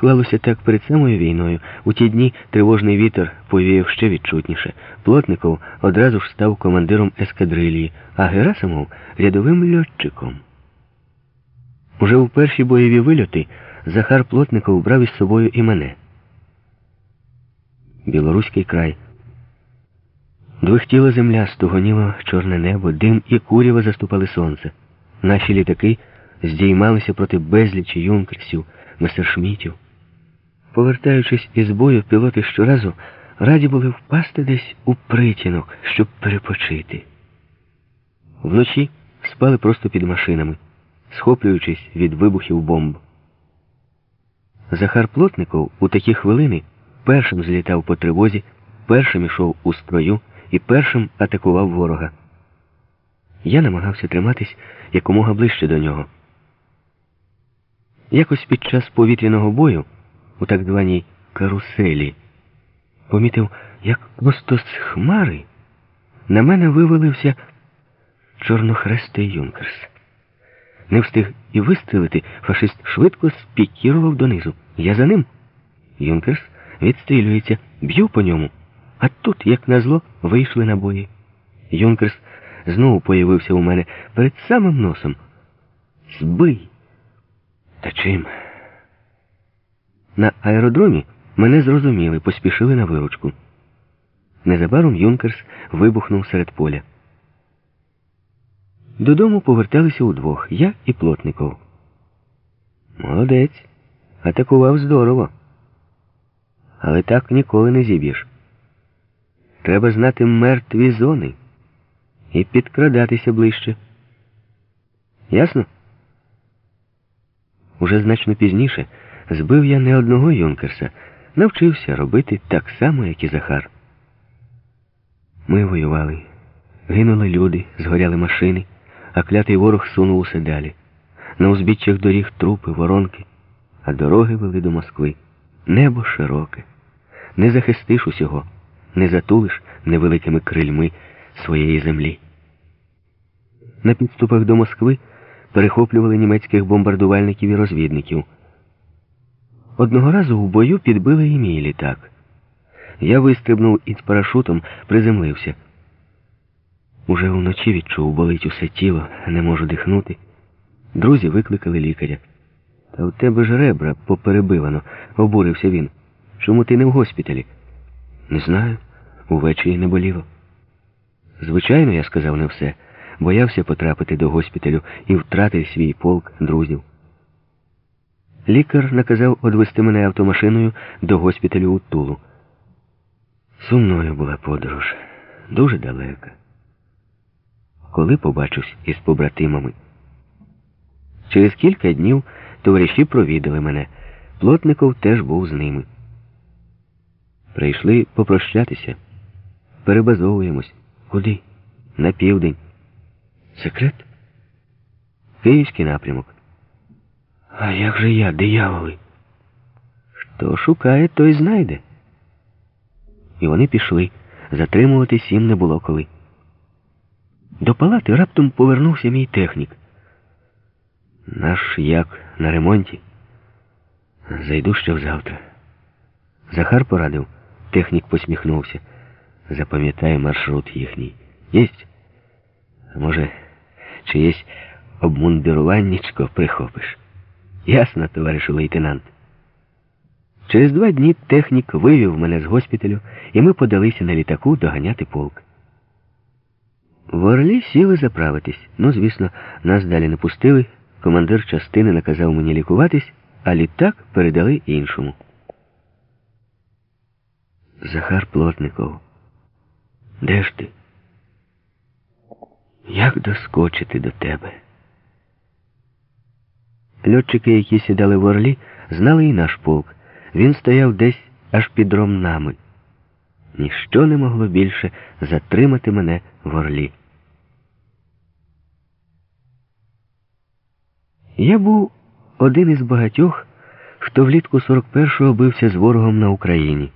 склалося так перед самою війною. У ті дні тривожний вітер повіяв ще відчутніше. Плотников одразу ж став командиром ескадрилії, а Герасимов рядовим льотчиком. Уже у перші бойові вильоти Захар Плотников брав із собою і мене. Білоруський край. Двихтіла земля, стугоніло чорне небо, дим і курява заступали сонце. Наші літаки здіймалися проти безлічі юнкерсів, месершмітів. Повертаючись із бою, пілоти щоразу раді були впасти десь у притінок, щоб перепочити. Вночі спали просто під машинами, схоплюючись від вибухів бомб. Захар Плотников у такі хвилини першим злітав по тривозі, першим ішов у строю і першим атакував ворога. Я намагався триматись якомога ближче до нього. Якось під час повітряного бою, у так званій каруселі, помітив, як просто з хмари на мене вивалився чорнохрестий юнкерс. Не встиг і вистрілити, фашист швидко спікірував донизу. Я за ним. Юнкерс відстрілюється, б'ю по ньому. А тут, як назло, вийшли набої. Юнкерс знову появився у мене перед самим носом. Збий. Та чим? На аеродромі мене зрозуміли, поспішили на виручку. Незабаром Юнкерс вибухнув серед поля. Додому поверталися удвох, я і Плотников. Молодець. Атакував здорово. Але так ніколи не зіб'єш. Треба знати мертві зони і підкрадатися ближче. Ясно? Уже значно пізніше збив я не одного юнкерса, навчився робити так само, як і Захар. Ми воювали, гинули люди, згоряли машини, а клятий ворог сунув усе далі. На узбіччях доріг трупи, воронки, а дороги вели до Москви. Небо широке. Не захистиш усього, не затулиш невеликими крильми своєї землі. На підступах до Москви перехоплювали німецьких бомбардувальників і розвідників. Одного разу в бою підбили і мій літак. Я вистрибнув із парашутом, приземлився. Уже вночі відчув, болить усе тіло, не можу дихнути. Друзі викликали лікаря. Та у тебе ж ребра поперебивано, обурився він. Чому ти не в госпіталі? Не знаю. Увечері не боліло. Звичайно, я сказав не все. Боявся потрапити до госпіталю і втратив свій полк друзів. Лікар наказав одвести мене автомашиною до госпіталю у Тулу. Сумною була подорож, дуже далека. Коли побачусь із побратимами. Через кілька днів товариші провідали мене. Плотников теж був з ними. Прийшли попрощатися. Перебазовуємось. Куди? На південь. Секрет? Київський напрямок. А як же я, дияволи? Хто шукає, той знайде. І вони пішли. Затримуватись їм не було коли. До палати раптом повернувся мій технік. Наш як на ремонті. Зайду ще завтра. Захар порадив. Технік посміхнувся. Запам'ятай маршрут їхній. Єсть? Може, чиєсь обмундируваннячко прихопиш? Ясно, товаришу лейтенант. Через два дні технік вивів мене з госпіталю, і ми подалися на літаку доганяти полк. В Орлі сіли заправитись. Ну, звісно, нас далі не пустили. Командир частини наказав мені лікуватись, а літак передали іншому. Захар Плотников. Де ж ти? Як доскочити до тебе? Льотчики, які сідали в Орлі, знали і наш полк. Він стояв десь аж під ромнами. Ніщо не могло більше затримати мене в Орлі. Я був один із багатьох, хто влітку 41-го бився з ворогом на Україні.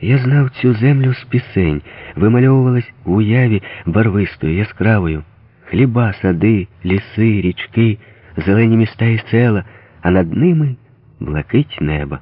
Я знав цю землю з пісень, вимальовувалась в уяві барвистою, яскравою. Хліба, сади, ліси, річки, зелені міста і села, а над ними блакить неба.